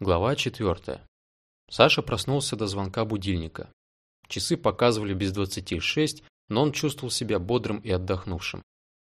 Глава 4. Саша проснулся до звонка будильника. Часы показывали без 26, но он чувствовал себя бодрым и отдохнувшим.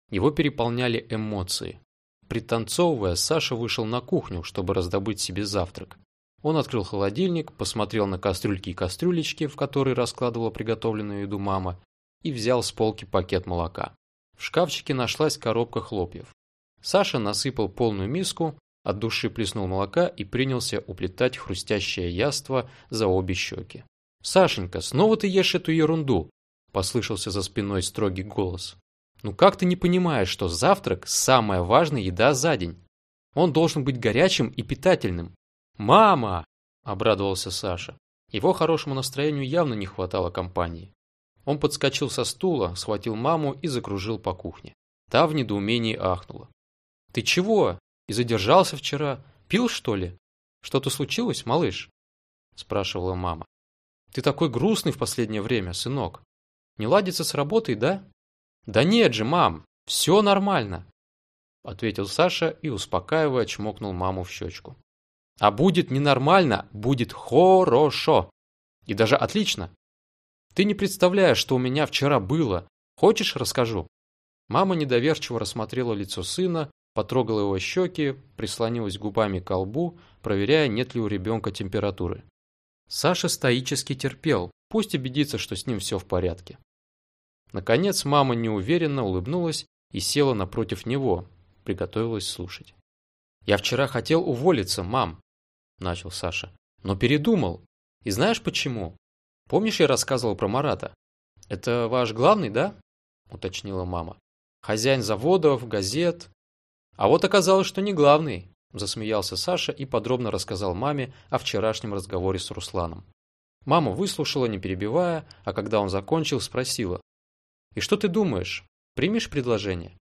Его переполняли эмоции. Пританцовывая, Саша вышел на кухню, чтобы раздобыть себе завтрак. Он открыл холодильник, посмотрел на кастрюльки и кастрюлечки, в которые раскладывала приготовленную еду мама, и взял с полки пакет молока. В шкафчике нашлась коробка хлопьев. Саша насыпал полную миску, от души плеснул молока и принялся уплетать хрустящее яство за обе щеки. «Сашенька, снова ты ешь эту ерунду!» – послышался за спиной строгий голос. «Ну как ты не понимаешь, что завтрак – самая важная еда за день? Он должен быть горячим и питательным». «Мама!» – обрадовался Саша. Его хорошему настроению явно не хватало компании. Он подскочил со стула, схватил маму и закружил по кухне. Та в недоумении ахнула. «Ты чего? И задержался вчера. Пил, что ли? Что-то случилось, малыш? Спрашивала мама. Ты такой грустный в последнее время, сынок. Не ладится с работой, да? Да нет же, мам, все нормально. Ответил Саша и, успокаивая, чмокнул маму в щечку. А будет ненормально, будет хорошо. И даже отлично. Ты не представляешь, что у меня вчера было. Хочешь, расскажу? Мама недоверчиво рассмотрела лицо сына, потрогала его щеки, прислонилась губами к лбу, проверяя, нет ли у ребенка температуры. Саша стоически терпел, пусть убедится, что с ним все в порядке. Наконец мама неуверенно улыбнулась и села напротив него, приготовилась слушать. «Я вчера хотел уволиться, мам», – начал Саша, – «но передумал. И знаешь почему? Помнишь, я рассказывал про Марата? Это ваш главный, да?» – уточнила мама. «Хозяин заводов, газет, а вот оказалось, что не главный, засмеялся Саша и подробно рассказал маме о вчерашнем разговоре с Русланом. Мама выслушала, не перебивая, а когда он закончил, спросила. «И что ты думаешь? Примешь предложение?»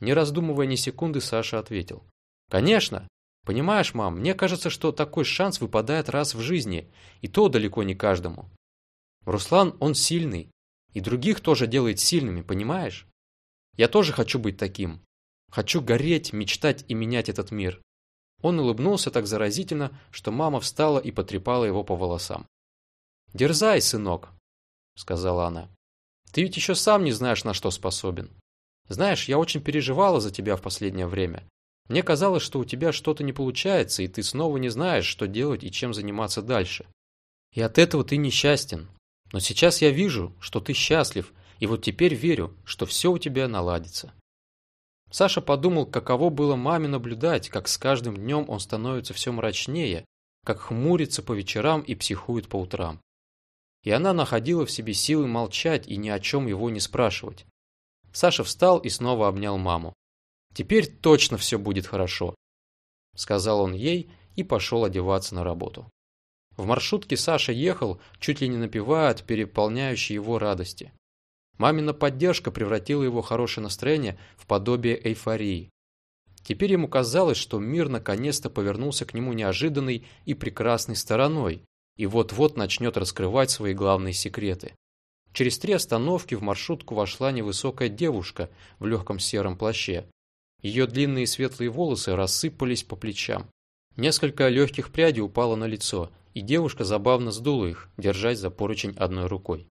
Не раздумывая ни секунды, Саша ответил. «Конечно! Понимаешь, мам, мне кажется, что такой шанс выпадает раз в жизни, и то далеко не каждому. Руслан, он сильный, и других тоже делает сильными, понимаешь? Я тоже хочу быть таким, Хочу гореть, мечтать и менять этот мир. Он улыбнулся так заразительно, что мама встала и потрепала его по волосам. «Дерзай, сынок», — сказала она. «Ты ведь еще сам не знаешь, на что способен. Знаешь, я очень переживала за тебя в последнее время. Мне казалось, что у тебя что-то не получается, и ты снова не знаешь, что делать и чем заниматься дальше. И от этого ты несчастен. Но сейчас я вижу, что ты счастлив, и вот теперь верю, что все у тебя наладится. Саша подумал, каково было маме наблюдать, как с каждым днем он становится все мрачнее, как хмурится по вечерам и психует по утрам. И она находила в себе силы молчать и ни о чем его не спрашивать. Саша встал и снова обнял маму. «Теперь точно все будет хорошо», — сказал он ей и пошел одеваться на работу. В маршрутке Саша ехал, чуть ли не напевая от переполняющей его радости. Мамина поддержка превратила его хорошее настроение в подобие эйфории. Теперь ему казалось, что мир наконец-то повернулся к нему неожиданной и прекрасной стороной, и вот-вот начнет раскрывать свои главные секреты. Через три остановки в маршрутку вошла невысокая девушка в легком сером плаще. Ее длинные светлые волосы рассыпались по плечам. Несколько легких прядей упало на лицо, и девушка забавно сдула их, держась за поручень одной рукой.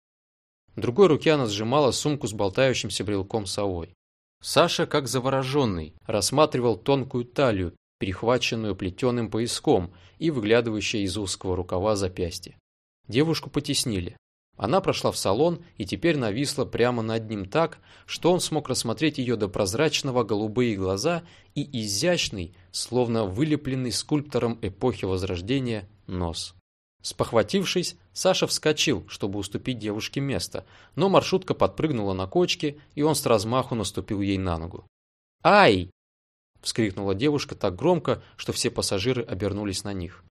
В другой руке она сжимала сумку с болтающимся брелком совой. Саша, как завороженный, рассматривал тонкую талию, перехваченную плетеным пояском и выглядывающее из узкого рукава запястье. Девушку потеснили. Она прошла в салон и теперь нависла прямо над ним так, что он смог рассмотреть ее до прозрачного голубые глаза и изящный, словно вылепленный скульптором эпохи Возрождения, нос. Спохватившись, Саша вскочил, чтобы уступить девушке место, но маршрутка подпрыгнула на кочке, и он с размаху наступил ей на ногу. «Ай!» – вскрикнула девушка так громко, что все пассажиры обернулись на них.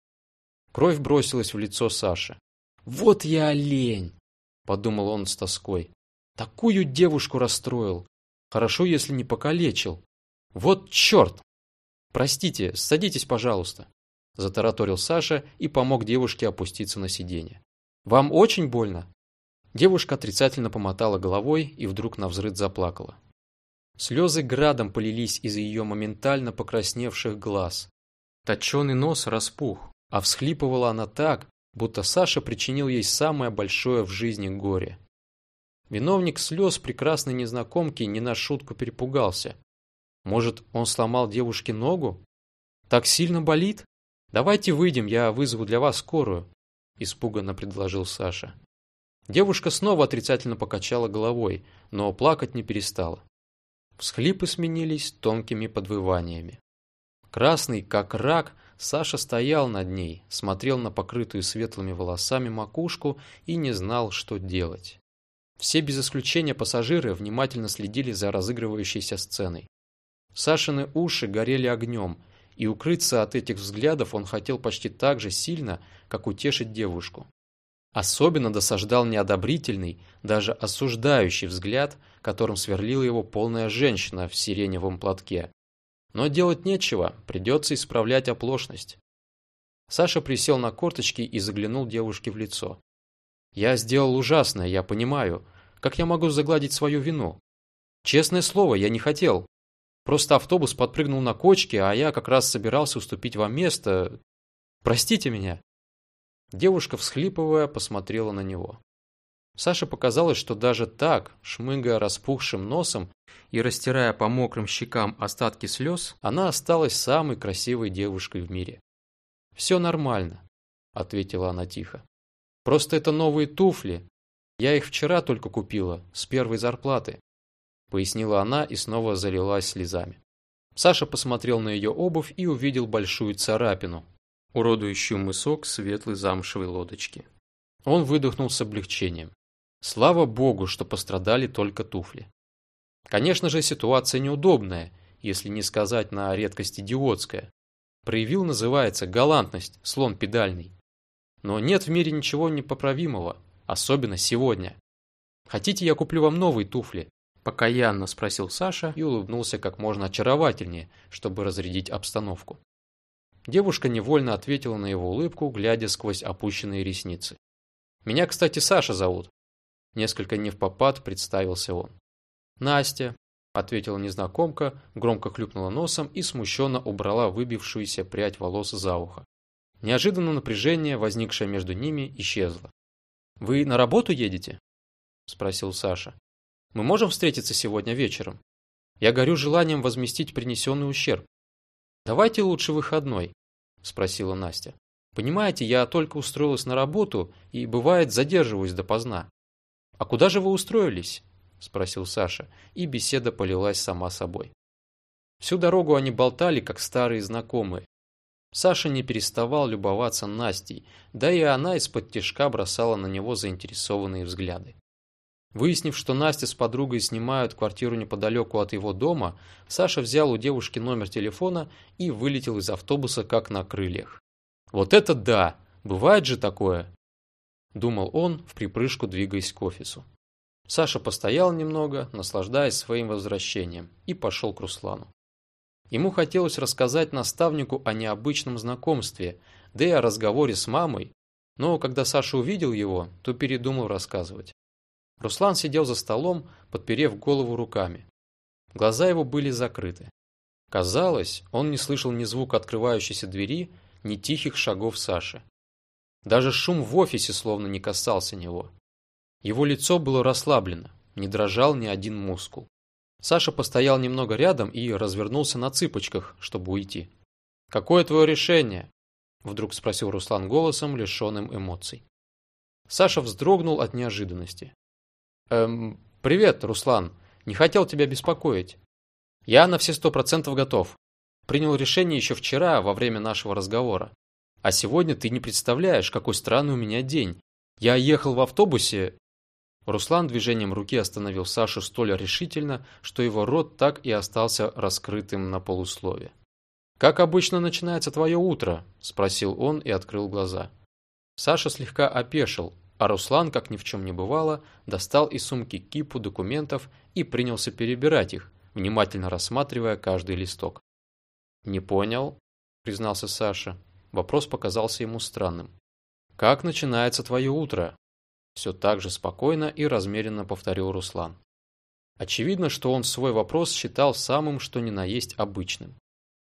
Кровь бросилась в лицо Саши. «Вот я олень!» – подумал он с тоской. «Такую девушку расстроил. Хорошо, если не покалечил. Вот черт! Простите, садитесь, пожалуйста». Затараторил Саша и помог девушке опуститься на сиденье. «Вам очень больно?» Девушка отрицательно помотала головой и вдруг навзрыд заплакала. Слезы градом полились из ее моментально покрасневших глаз. Точеный нос распух, а всхлипывала она так, будто Саша причинил ей самое большое в жизни горе. Виновник слез прекрасной незнакомки не на шутку перепугался. Может, он сломал девушке ногу? Так сильно болит? Давайте выйдем, я вызову для вас скорую, испуганно предложил Саша. Девушка снова отрицательно покачала головой, но плакать не перестала. Всхлипы сменились тонкими подвываниями. Красный, как рак, Саша стоял над ней, смотрел на покрытую светлыми волосами макушку и не знал, что делать. Все без исключения пассажиры внимательно следили за разыгрывающейся сценой. Сашины уши горели огнем, и укрыться от этих взглядов он хотел почти так же сильно, как утешить девушку. Особенно досаждал неодобрительный, даже осуждающий взгляд, которым сверлила его полная женщина в сиреневом платке. Но делать нечего, придется исправлять оплошность. Саша присел на корточки и заглянул девушке в лицо. «Я сделал ужасное, я понимаю. Как я могу загладить свою вину? Честное слово, я не хотел. Просто автобус подпрыгнул на кочке, а я как раз собирался уступить вам место. Простите меня». Девушка, всхлипывая, посмотрела на него. Саше показалось, что даже так, шмыгая распухшим носом и растирая по мокрым щекам остатки слез, она осталась самой красивой девушкой в мире. «Все нормально», — ответила она тихо. «Просто это новые туфли. Я их вчера только купила, с первой зарплаты», — пояснила она и снова залилась слезами. Саша посмотрел на ее обувь и увидел большую царапину, уродующую мысок светлой замшевой лодочки. Он выдохнул с облегчением. Слава богу, что пострадали только туфли. Конечно же, ситуация неудобная, если не сказать на редкость идиотская. Проявил, называется, галантность, слон педальный. Но нет в мире ничего непоправимого, особенно сегодня. Хотите, я куплю вам новые туфли? Покаянно спросил Саша и улыбнулся как можно очаровательнее, чтобы разрядить обстановку. Девушка невольно ответила на его улыбку, глядя сквозь опущенные ресницы. «Меня, кстати, Саша зовут». Несколько не в попад представился он. «Настя», — ответила незнакомка, громко хлюпнула носом и смущенно убрала выбившуюся прядь волос за ухо. Неожиданно напряжение, возникшее между ними, исчезло. «Вы на работу едете?» — спросил Саша. «Мы можем встретиться сегодня вечером? Я горю желанием возместить принесенный ущерб. «Давайте лучше выходной», – спросила Настя. «Понимаете, я только устроилась на работу и, бывает, задерживаюсь допоздна». «А куда же вы устроились?» – спросил Саша, и беседа полилась сама собой. Всю дорогу они болтали, как старые знакомые. Саша не переставал любоваться Настей, да и она из-под тяжка бросала на него заинтересованные взгляды. Выяснив, что Настя с подругой снимают квартиру неподалеку от его дома, Саша взял у девушки номер телефона и вылетел из автобуса как на крыльях. «Вот это да! Бывает же такое!» Думал он, в припрыжку двигаясь к офису. Саша постоял немного, наслаждаясь своим возвращением, и пошел к Руслану. Ему хотелось рассказать наставнику о необычном знакомстве, да и о разговоре с мамой, но когда Саша увидел его, то передумал рассказывать. Руслан сидел за столом, подперев голову руками. Глаза его были закрыты. Казалось, он не слышал ни звука открывающейся двери, ни тихих шагов Саши. Даже шум в офисе словно не касался него. Его лицо было расслаблено, не дрожал ни один мускул. Саша постоял немного рядом и развернулся на цыпочках, чтобы уйти. «Какое твое решение?» – вдруг спросил Руслан голосом, лишенным эмоций. Саша вздрогнул от неожиданности. Эм, привет, Руслан. Не хотел тебя беспокоить. Я на все сто процентов готов. Принял решение еще вчера, во время нашего разговора. А сегодня ты не представляешь, какой странный у меня день. Я ехал в автобусе... Руслан движением руки остановил Сашу столь решительно, что его рот так и остался раскрытым на полуслове. «Как обычно начинается твое утро?» – спросил он и открыл глаза. Саша слегка опешил, а Руслан, как ни в чем не бывало, достал из сумки кипу документов и принялся перебирать их, внимательно рассматривая каждый листок. «Не понял», — признался Саша. Вопрос показался ему странным. «Как начинается твое утро?» Все так же спокойно и размеренно повторил Руслан. Очевидно, что он свой вопрос считал самым что ни на есть обычным.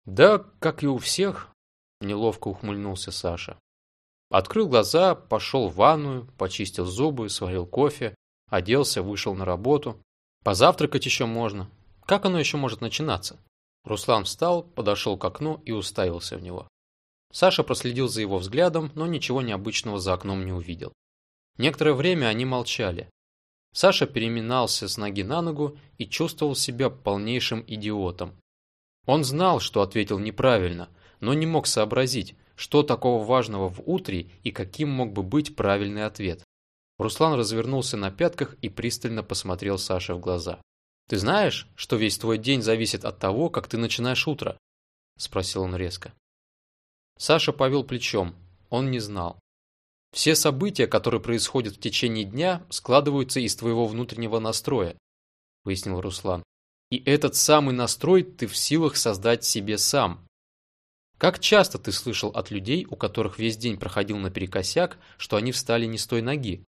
«Да, как и у всех», Неловко ухмыльнулся Саша. Открыл глаза, пошел в ванную, почистил зубы, сварил кофе, оделся, вышел на работу. Позавтракать еще можно. Как оно еще может начинаться? Руслан встал, подошел к окну и уставился в него. Саша проследил за его взглядом, но ничего необычного за окном не увидел. Некоторое время они молчали. Саша переминался с ноги на ногу и чувствовал себя полнейшим идиотом. Он знал, что ответил неправильно, но не мог сообразить, что такого важного в утре и каким мог бы быть правильный ответ. Руслан развернулся на пятках и пристально посмотрел Саше в глаза. «Ты знаешь, что весь твой день зависит от того, как ты начинаешь утро?» – спросил он резко. Саша повел плечом. Он не знал. Все события, которые происходят в течение дня, складываются из твоего внутреннего настроя, пояснил Руслан. И этот самый настрой ты в силах создать себе сам. Как часто ты слышал от людей, у которых весь день проходил наперекосяк, что они встали не с той ноги?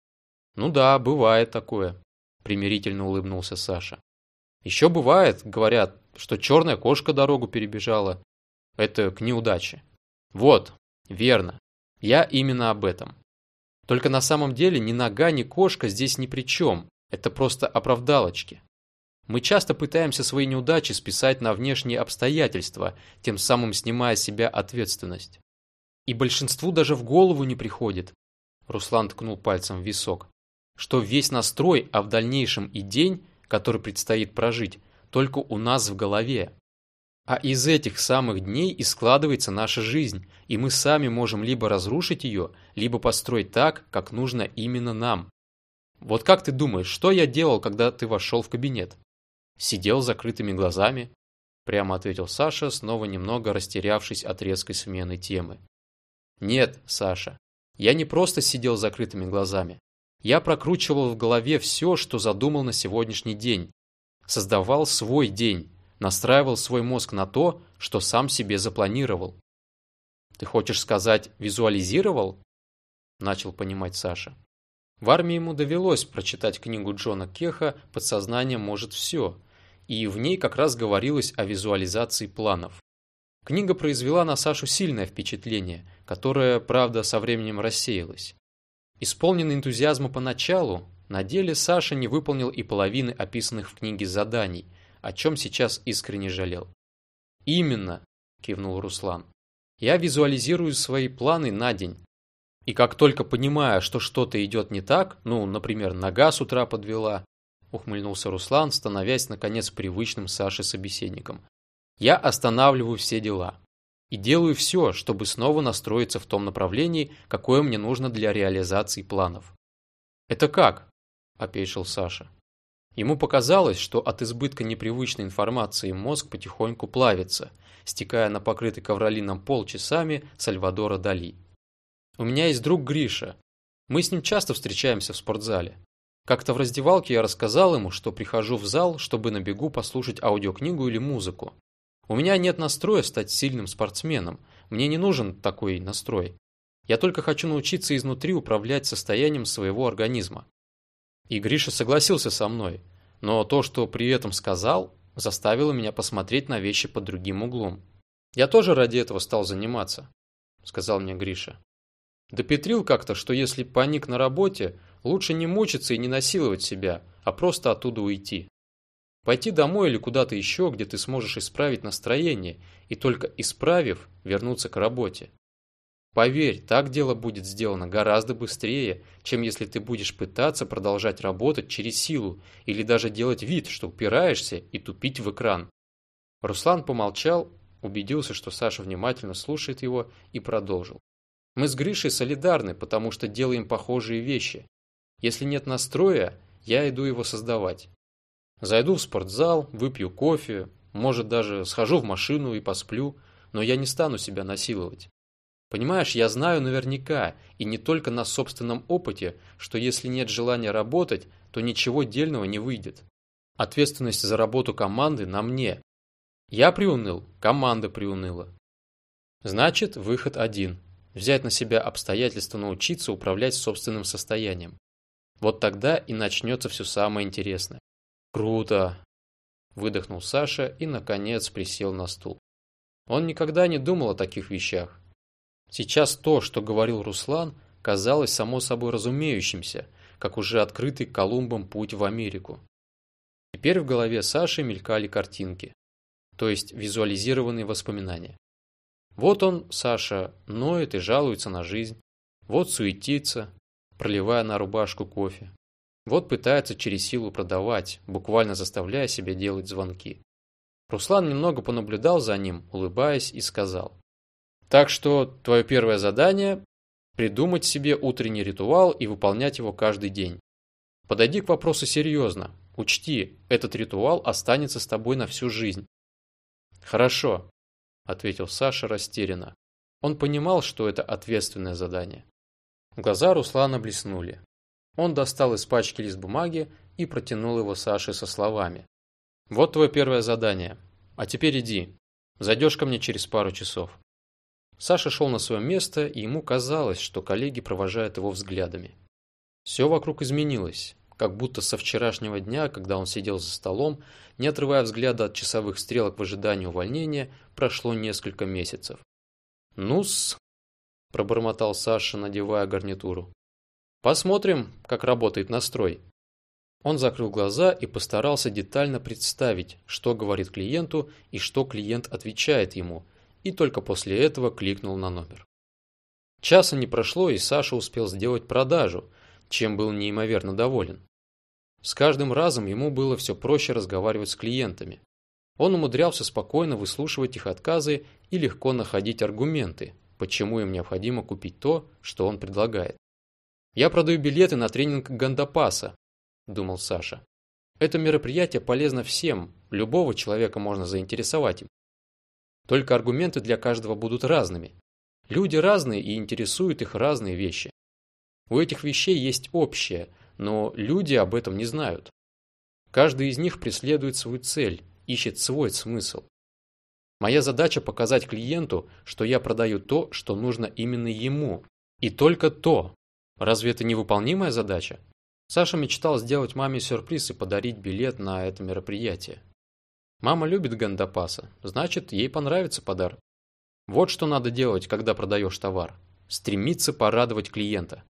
Ну да, бывает такое, примирительно улыбнулся Саша. Еще бывает, говорят, что черная кошка дорогу перебежала. Это к неудаче. Вот, верно. Я именно об этом. Только на самом деле ни нога, ни кошка здесь ни при чем. Это просто оправдалочки. Мы часто пытаемся свои неудачи списать на внешние обстоятельства, тем самым снимая с себя ответственность. И большинству даже в голову не приходит, Руслан ткнул пальцем в висок, что весь настрой, а в дальнейшем и день, который предстоит прожить, только у нас в голове. А из этих самых дней и складывается наша жизнь, и мы сами можем либо разрушить ее, либо построить так, как нужно именно нам. Вот как ты думаешь, что я делал, когда ты вошел в кабинет? Сидел с закрытыми глазами, прямо ответил Саша, снова немного растерявшись от резкой смены темы. Нет, Саша, я не просто сидел с закрытыми глазами. Я прокручивал в голове все, что задумал на сегодняшний день. Создавал свой день, настраивал свой мозг на то, что сам себе запланировал. Ты хочешь сказать, визуализировал? Начал понимать Саша. В армии ему довелось прочитать книгу Джона Кеха «Подсознание может все», и в ней как раз говорилось о визуализации планов. Книга произвела на Сашу сильное впечатление, которое, правда, со временем рассеялось. Исполненный энтузиазма поначалу, на деле Саша не выполнил и половины описанных в книге заданий, о чем сейчас искренне жалел. «Именно», – кивнул Руслан, – «я визуализирую свои планы на день, и как только понимаю, что что-то идет не так, ну, например, нога с утра подвела, ухмыльнулся Руслан, становясь, наконец, привычным Саше собеседником. Я останавливаю все дела. И делаю все, чтобы снова настроиться в том направлении, какое мне нужно для реализации планов. «Это как?» – опешил Саша. Ему показалось, что от избытка непривычной информации мозг потихоньку плавится, стекая на покрытый ковролином пол часами Сальвадора Дали. У меня есть друг Гриша. Мы с ним часто встречаемся в спортзале. Как-то в раздевалке я рассказал ему, что прихожу в зал, чтобы на бегу послушать аудиокнигу или музыку. У меня нет настроя стать сильным спортсменом. Мне не нужен такой настрой. Я только хочу научиться изнутри управлять состоянием своего организма. И Гриша согласился со мной. Но то, что при этом сказал, заставило меня посмотреть на вещи под другим углом. «Я тоже ради этого стал заниматься», – сказал мне Гриша. Допетрил как-то, что если паник на работе, лучше не мучиться и не насиловать себя, а просто оттуда уйти. Пойти домой или куда-то еще, где ты сможешь исправить настроение, и только исправив, вернуться к работе. Поверь, так дело будет сделано гораздо быстрее, чем если ты будешь пытаться продолжать работать через силу или даже делать вид, что упираешься и тупить в экран. Руслан помолчал, убедился, что Саша внимательно слушает его и продолжил. Мы с Гришей солидарны, потому что делаем похожие вещи. Если нет настроя, я иду его создавать. Зайду в спортзал, выпью кофе, может даже схожу в машину и посплю, но я не стану себя насиловать. Понимаешь, я знаю наверняка, и не только на собственном опыте, что если нет желания работать, то ничего дельного не выйдет. Ответственность за работу команды на мне. Я приуныл, команда приуныла. Значит, выход один взять на себя обстоятельства научиться управлять собственным состоянием. Вот тогда и начнется все самое интересное. Круто! Выдохнул Саша и, наконец, присел на стул. Он никогда не думал о таких вещах. Сейчас то, что говорил Руслан, казалось само собой разумеющимся, как уже открытый Колумбом путь в Америку. Теперь в голове Саши мелькали картинки, то есть визуализированные воспоминания. Вот он, Саша, ноет и жалуется на жизнь, вот суетится, проливая на рубашку кофе. Вот пытается через силу продавать, буквально заставляя себя делать звонки. Руслан немного понаблюдал за ним, улыбаясь, и сказал. Так что твое первое задание – придумать себе утренний ритуал и выполнять его каждый день. Подойди к вопросу серьезно. Учти, этот ритуал останется с тобой на всю жизнь. Хорошо, ответил Саша растерянно. Он понимал, что это ответственное задание. Глаза Руслана блеснули. Он достал из пачки лист бумаги и протянул его Саше со словами. «Вот твое первое задание. А теперь иди. Зайдешь ко мне через пару часов». Саша шел на свое место, и ему казалось, что коллеги провожают его взглядами. Все вокруг изменилось, как будто со вчерашнего дня, когда он сидел за столом, не отрывая взгляда от часовых стрелок в ожидании увольнения, прошло несколько месяцев. «Ну-с», – пробормотал Саша, надевая гарнитуру. Посмотрим, как работает настрой. Он закрыл глаза и постарался детально представить, что говорит клиенту и что клиент отвечает ему, и только после этого кликнул на номер. Часа не прошло, и Саша успел сделать продажу, чем был неимоверно доволен. С каждым разом ему было все проще разговаривать с клиентами. Он умудрялся спокойно выслушивать их отказы и легко находить аргументы, почему им необходимо купить то, что он предлагает. «Я продаю билеты на тренинг Гандапаса», – думал Саша. «Это мероприятие полезно всем, любого человека можно заинтересовать им. Только аргументы для каждого будут разными. Люди разные и интересуют их разные вещи. У этих вещей есть общее, но люди об этом не знают. Каждый из них преследует свою цель, ищет свой смысл. Моя задача показать клиенту, что я продаю то, что нужно именно ему. И только то, Разве это невыполнимая задача? Саша мечтал сделать маме сюрприз и подарить билет на это мероприятие. Мама любит гандапаса, значит, ей понравится подарок. Вот что надо делать, когда продаешь товар. Стремиться порадовать клиента.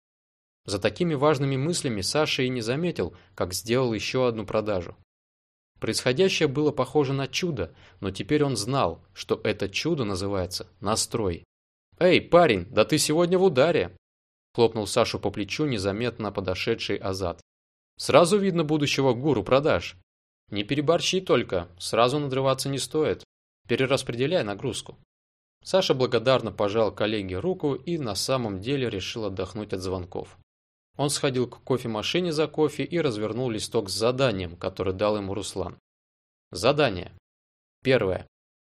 За такими важными мыслями Саша и не заметил, как сделал еще одну продажу. Происходящее было похоже на чудо, но теперь он знал, что это чудо называется настрой. «Эй, парень, да ты сегодня в ударе!» Хлопнул Сашу по плечу незаметно подошедший Азат. Сразу видно будущего гуру продаж. Не переборщи только, сразу надрываться не стоит. Перераспределяй нагрузку. Саша благодарно пожал коллеге руку и на самом деле решил отдохнуть от звонков. Он сходил к кофемашине за кофе и развернул листок с заданием, который дал ему Руслан. Задание. Первое.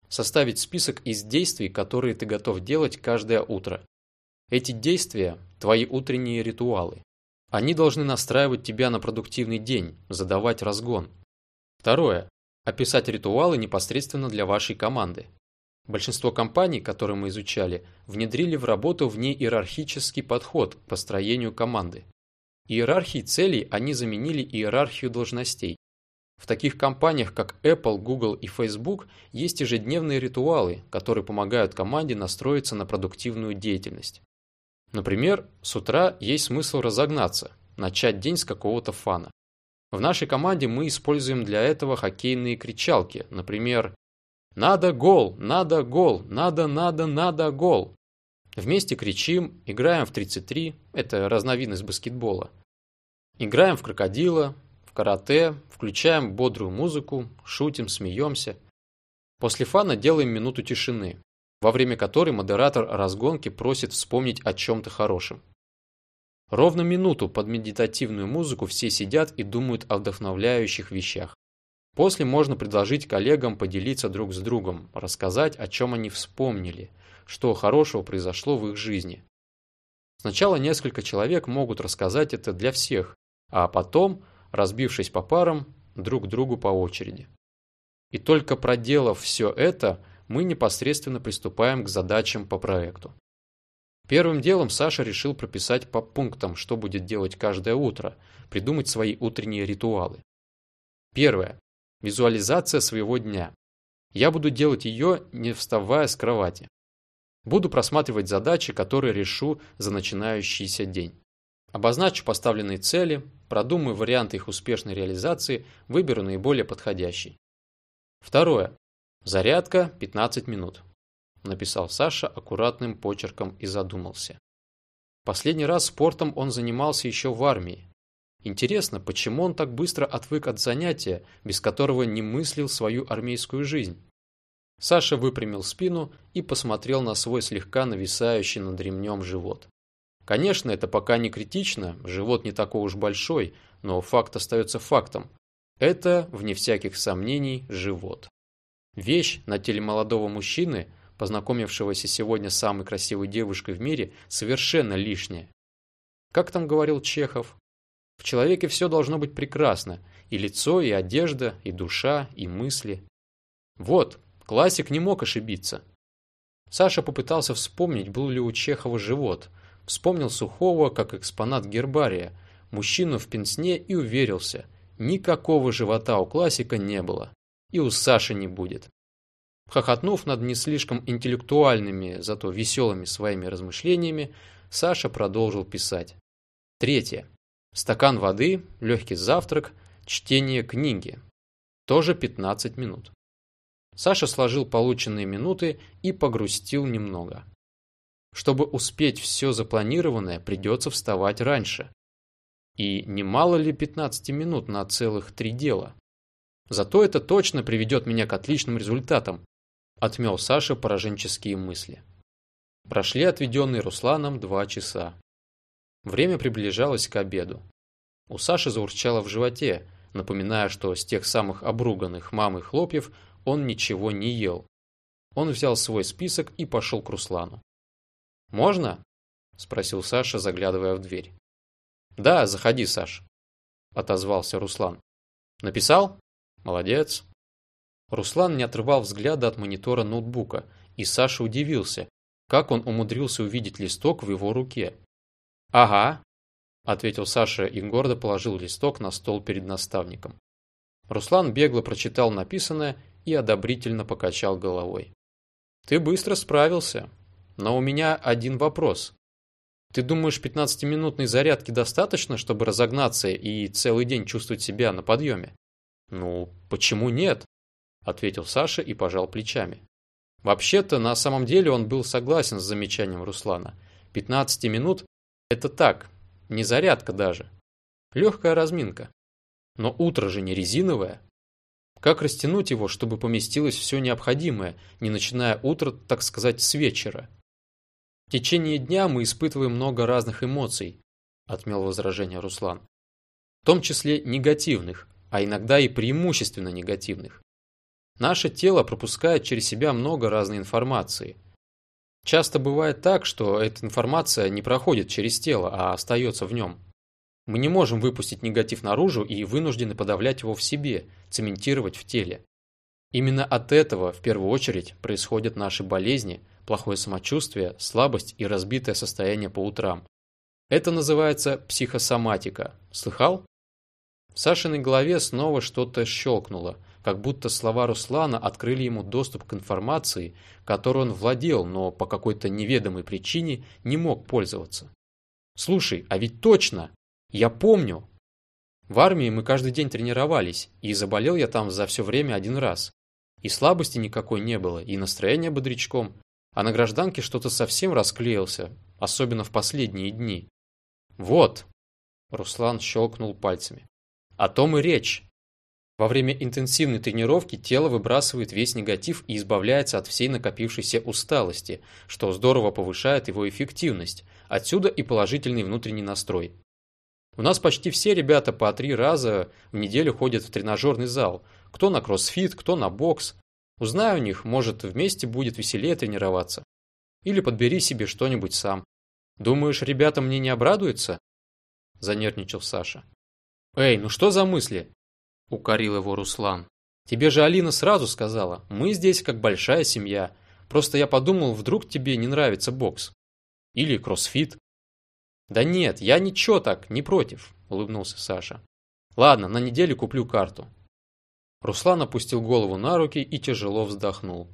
Составить список из действий, которые ты готов делать каждое утро. Эти действия – твои утренние ритуалы. Они должны настраивать тебя на продуктивный день, задавать разгон. Второе. Описать ритуалы непосредственно для вашей команды. Большинство компаний, которые мы изучали, внедрили в работу внеиерархический подход к построению команды. Иерархии целей они заменили иерархию должностей. В таких компаниях, как Apple, Google и Facebook, есть ежедневные ритуалы, которые помогают команде настроиться на продуктивную деятельность. Например, с утра есть смысл разогнаться, начать день с какого-то фана. В нашей команде мы используем для этого хоккейные кричалки, например «Надо гол! Надо гол! Надо, надо, надо гол!» Вместе кричим, играем в 33, это разновидность баскетбола. Играем в крокодила, в карате, включаем бодрую музыку, шутим, смеемся. После фана делаем минуту тишины, во время которой модератор разгонки просит вспомнить о чем-то хорошем. Ровно минуту под медитативную музыку все сидят и думают о вдохновляющих вещах. После можно предложить коллегам поделиться друг с другом, рассказать, о чем они вспомнили, что хорошего произошло в их жизни. Сначала несколько человек могут рассказать это для всех, а потом, разбившись по парам, друг другу по очереди. И только проделав все это, мы непосредственно приступаем к задачам по проекту. Первым делом Саша решил прописать по пунктам, что будет делать каждое утро, придумать свои утренние ритуалы. Первое. Визуализация своего дня. Я буду делать ее, не вставая с кровати. Буду просматривать задачи, которые решу за начинающийся день. Обозначу поставленные цели, продумаю варианты их успешной реализации, выберу наиболее подходящий. Второе. Зарядка 15 минут. Написал Саша аккуратным почерком и задумался. Последний раз спортом он занимался еще в армии. Интересно, почему он так быстро отвык от занятия, без которого не мыслил свою армейскую жизнь? Саша выпрямил спину и посмотрел на свой слегка нависающий над ремнем живот. Конечно, это пока не критично, живот не такой уж большой, но факт остается фактом. Это, вне всяких сомнений, живот. Вещь на теле молодого мужчины, познакомившегося сегодня с самой красивой девушкой в мире, совершенно лишняя. Как там говорил Чехов? В человеке все должно быть прекрасно. И лицо, и одежда, и душа, и мысли. Вот, Классик не мог ошибиться. Саша попытался вспомнить, был ли у Чехова живот. Вспомнил Сухого как экспонат гербария, мужчину в пенсне и уверился, никакого живота у классика не было. И у Саши не будет. Хохотнув над не слишком интеллектуальными, зато веселыми своими размышлениями, Саша продолжил писать. Третье. Стакан воды, легкий завтрак, чтение книги. Тоже 15 минут. Саша сложил полученные минуты и погрустил немного. Чтобы успеть все запланированное, придется вставать раньше. И немало ли 15 минут на целых три дела? Зато это точно приведет меня к отличным результатам, отмел Саша пораженческие мысли. Прошли отведенные Русланом два часа. Время приближалось к обеду. У Саши заурчало в животе, напоминая, что с тех самых обруганных мамой хлопьев он ничего не ел. Он взял свой список и пошел к Руслану. «Можно?» – спросил Саша, заглядывая в дверь. «Да, заходи, Саш», – отозвался Руслан. «Написал? Молодец». Руслан не отрывал взгляда от монитора ноутбука, и Саша удивился, как он умудрился увидеть листок в его руке. «Ага», – ответил Саша и гордо положил листок на стол перед наставником. Руслан бегло прочитал написанное и одобрительно покачал головой. «Ты быстро справился, но у меня один вопрос. Ты думаешь, 15-минутной зарядки достаточно, чтобы разогнаться и целый день чувствовать себя на подъеме?» «Ну, почему нет?» – ответил Саша и пожал плечами. Вообще-то, на самом деле он был согласен с замечанием Руслана. 15 минут – это так, не зарядка даже. Легкая разминка. Но утро же не резиновое. Как растянуть его, чтобы поместилось все необходимое, не начиная утро, так сказать, с вечера? В течение дня мы испытываем много разных эмоций, отмел возражение Руслан. В том числе негативных, а иногда и преимущественно негативных. Наше тело пропускает через себя много разной информации. Часто бывает так, что эта информация не проходит через тело, а остается в нем. Мы не можем выпустить негатив наружу и вынуждены подавлять его в себе, цементировать в теле. Именно от этого, в первую очередь, происходят наши болезни, плохое самочувствие, слабость и разбитое состояние по утрам. Это называется психосоматика. Слыхал? В Сашиной голове снова что-то щелкнуло, как будто слова Руслана открыли ему доступ к информации, которой он владел, но по какой-то неведомой причине не мог пользоваться. «Слушай, а ведь точно! Я помню. В армии мы каждый день тренировались, и заболел я там за все время один раз. И слабости никакой не было, и настроение бодрячком. А на гражданке что-то совсем расклеился, особенно в последние дни. Вот. Руслан щелкнул пальцами. О том и речь. Во время интенсивной тренировки тело выбрасывает весь негатив и избавляется от всей накопившейся усталости, что здорово повышает его эффективность. Отсюда и положительный внутренний настрой. У нас почти все ребята по три раза в неделю ходят в тренажерный зал. Кто на кроссфит, кто на бокс. Узнай у них, может, вместе будет веселее тренироваться. Или подбери себе что-нибудь сам. Думаешь, ребята мне не обрадуются? Занервничал Саша. Эй, ну что за мысли? Укорил его Руслан. Тебе же Алина сразу сказала, мы здесь как большая семья. Просто я подумал, вдруг тебе не нравится бокс. Или кроссфит. «Да нет, я ничего так, не против», – улыбнулся Саша. «Ладно, на неделю куплю карту». Руслан опустил голову на руки и тяжело вздохнул.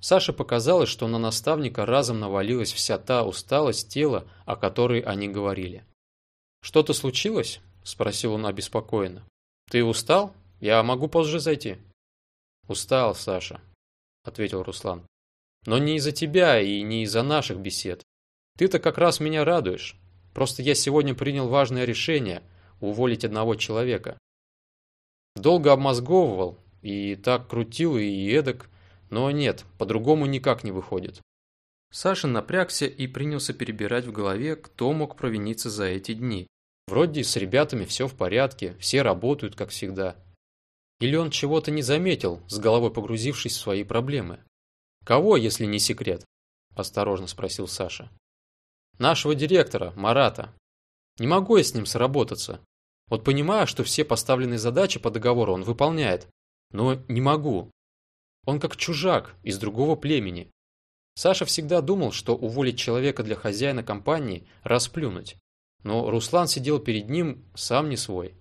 Саше показалось, что на наставника разом навалилась вся та усталость тела, о которой они говорили. «Что-то случилось?» – спросил он обеспокоенно. «Ты устал? Я могу позже зайти». «Устал, Саша», – ответил Руслан. «Но не из-за тебя и не из-за наших бесед. Ты-то как раз меня радуешь. Просто я сегодня принял важное решение – уволить одного человека. Долго обмозговывал, и так крутил, и эдак, но нет, по-другому никак не выходит. Саша напрягся и принялся перебирать в голове, кто мог провиниться за эти дни. Вроде с ребятами все в порядке, все работают, как всегда. Или он чего-то не заметил, с головой погрузившись в свои проблемы? «Кого, если не секрет?» – осторожно спросил Саша. «Нашего директора, Марата. Не могу я с ним сработаться. Вот понимаю, что все поставленные задачи по договору он выполняет, но не могу. Он как чужак из другого племени. Саша всегда думал, что уволить человека для хозяина компании – расплюнуть. Но Руслан сидел перед ним сам не свой.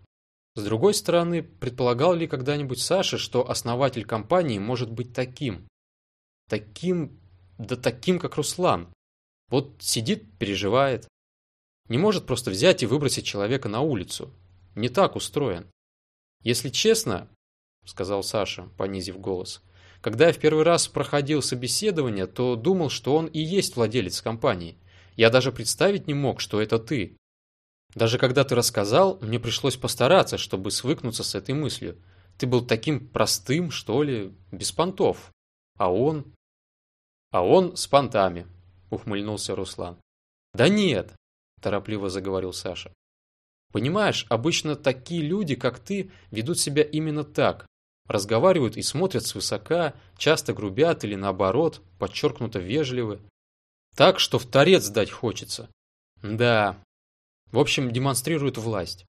С другой стороны, предполагал ли когда-нибудь Саша, что основатель компании может быть таким? Таким, да таким, как Руслан. Вот сидит, переживает. Не может просто взять и выбросить человека на улицу. Не так устроен. Если честно, сказал Саша, понизив голос, когда я в первый раз проходил собеседование, то думал, что он и есть владелец компании. Я даже представить не мог, что это ты. Даже когда ты рассказал, мне пришлось постараться, чтобы свыкнуться с этой мыслью. Ты был таким простым, что ли, без понтов. А он... А он с понтами, ухмыльнулся Руслан. Да нет, торопливо заговорил Саша. Понимаешь, обычно такие люди, как ты, ведут себя именно так. Разговаривают и смотрят свысока, часто грубят или наоборот, подчеркнуто вежливы. Так, что в торец дать хочется. Да, в общем, демонстрирует власть.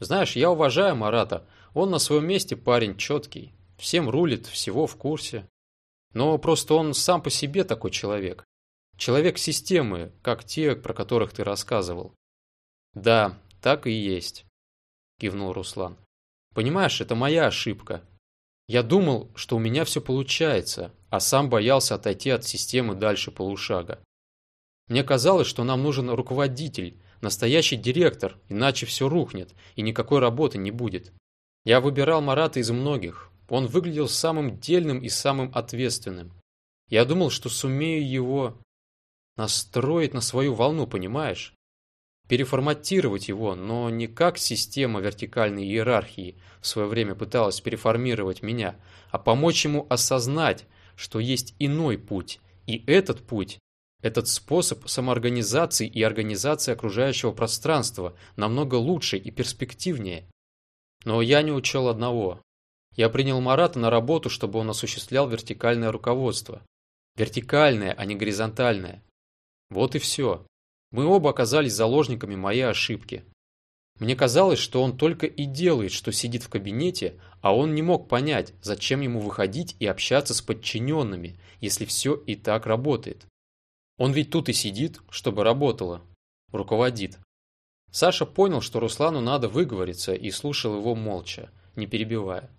Знаешь, я уважаю Марата. Он на своем месте парень четкий. Всем рулит, всего в курсе. Но просто он сам по себе такой человек. Человек системы, как те, про которых ты рассказывал. Да, так и есть, кивнул Руслан. Понимаешь, это моя ошибка. Я думал, что у меня все получается, а сам боялся отойти от системы дальше полушага. Мне казалось, что нам нужен руководитель, Настоящий директор, иначе все рухнет, и никакой работы не будет. Я выбирал Марата из многих. Он выглядел самым дельным и самым ответственным. Я думал, что сумею его настроить на свою волну, понимаешь? Переформатировать его, но не как система вертикальной иерархии в свое время пыталась переформировать меня, а помочь ему осознать, что есть иной путь, и этот путь этот способ самоорганизации и организации окружающего пространства намного лучше и перспективнее. Но я не учел одного. Я принял Марата на работу, чтобы он осуществлял вертикальное руководство. Вертикальное, а не горизонтальное. Вот и все. Мы оба оказались заложниками моей ошибки. Мне казалось, что он только и делает, что сидит в кабинете, а он не мог понять, зачем ему выходить и общаться с подчиненными, если все и так работает. Он ведь тут и сидит, чтобы работало. Руководит. Саша понял, что Руслану надо выговориться, и слушал его молча, не перебивая.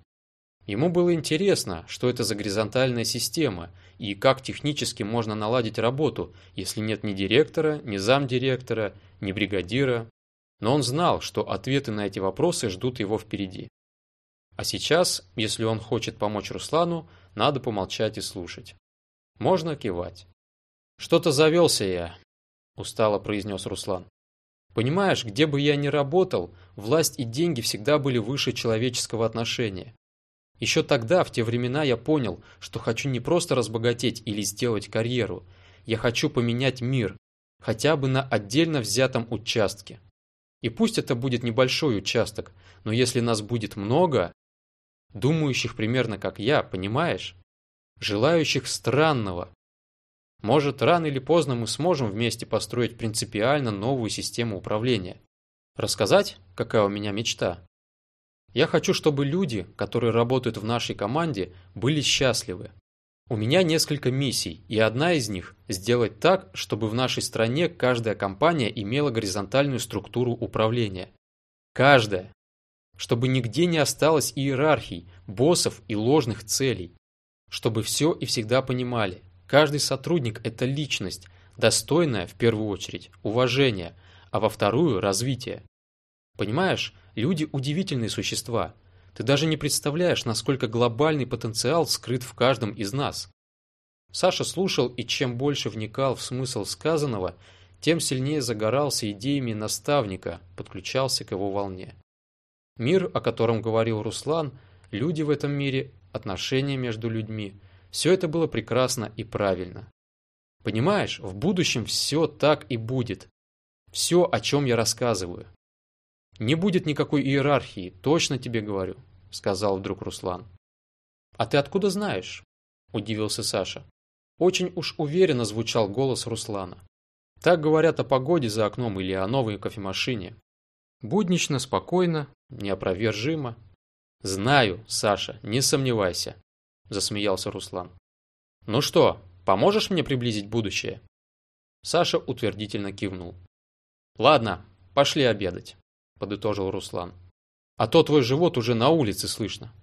Ему было интересно, что это за горизонтальная система, и как технически можно наладить работу, если нет ни директора, ни замдиректора, ни бригадира. Но он знал, что ответы на эти вопросы ждут его впереди. А сейчас, если он хочет помочь Руслану, надо помолчать и слушать. Можно кивать. «Что-то завелся я», – устало произнес Руслан. «Понимаешь, где бы я ни работал, власть и деньги всегда были выше человеческого отношения. Еще тогда, в те времена, я понял, что хочу не просто разбогатеть или сделать карьеру, я хочу поменять мир, хотя бы на отдельно взятом участке. И пусть это будет небольшой участок, но если нас будет много, думающих примерно как я, понимаешь? Желающих странного, может, рано или поздно мы сможем вместе построить принципиально новую систему управления. Рассказать, какая у меня мечта? Я хочу, чтобы люди, которые работают в нашей команде, были счастливы. У меня несколько миссий, и одна из них – сделать так, чтобы в нашей стране каждая компания имела горизонтальную структуру управления. Каждая. Чтобы нигде не осталось иерархий, боссов и ложных целей. Чтобы все и всегда понимали – Каждый сотрудник – это личность, достойная, в первую очередь, уважения, а во вторую – развития. Понимаешь, люди – удивительные существа. Ты даже не представляешь, насколько глобальный потенциал скрыт в каждом из нас. Саша слушал и чем больше вникал в смысл сказанного, тем сильнее загорался идеями наставника, подключался к его волне. Мир, о котором говорил Руслан, люди в этом мире, отношения между людьми – все это было прекрасно и правильно. Понимаешь, в будущем все так и будет. Все, о чем я рассказываю. Не будет никакой иерархии, точно тебе говорю, сказал вдруг Руслан. А ты откуда знаешь? Удивился Саша. Очень уж уверенно звучал голос Руслана. Так говорят о погоде за окном или о новой кофемашине. Буднично, спокойно, неопровержимо. Знаю, Саша, не сомневайся. – засмеялся Руслан. «Ну что, поможешь мне приблизить будущее?» Саша утвердительно кивнул. «Ладно, пошли обедать», – подытожил Руслан. «А то твой живот уже на улице слышно».